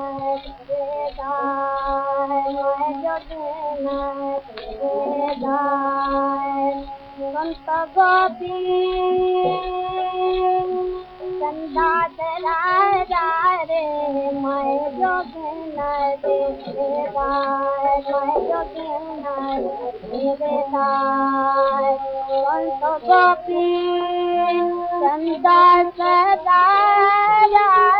मां चंदा कपी रे मोगन जल्दो गोपी रे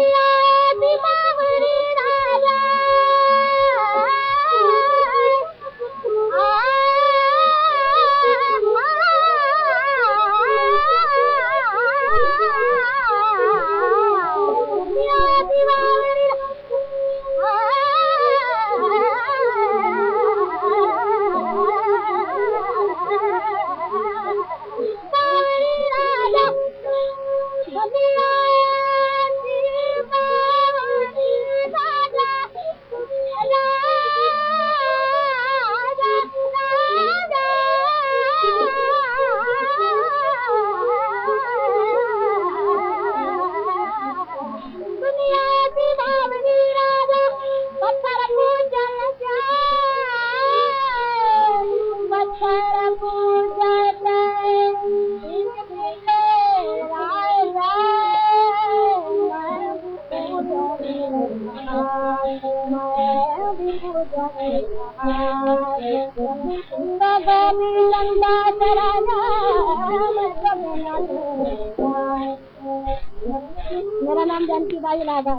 आया मेरा नाम जानकी बाई राधा।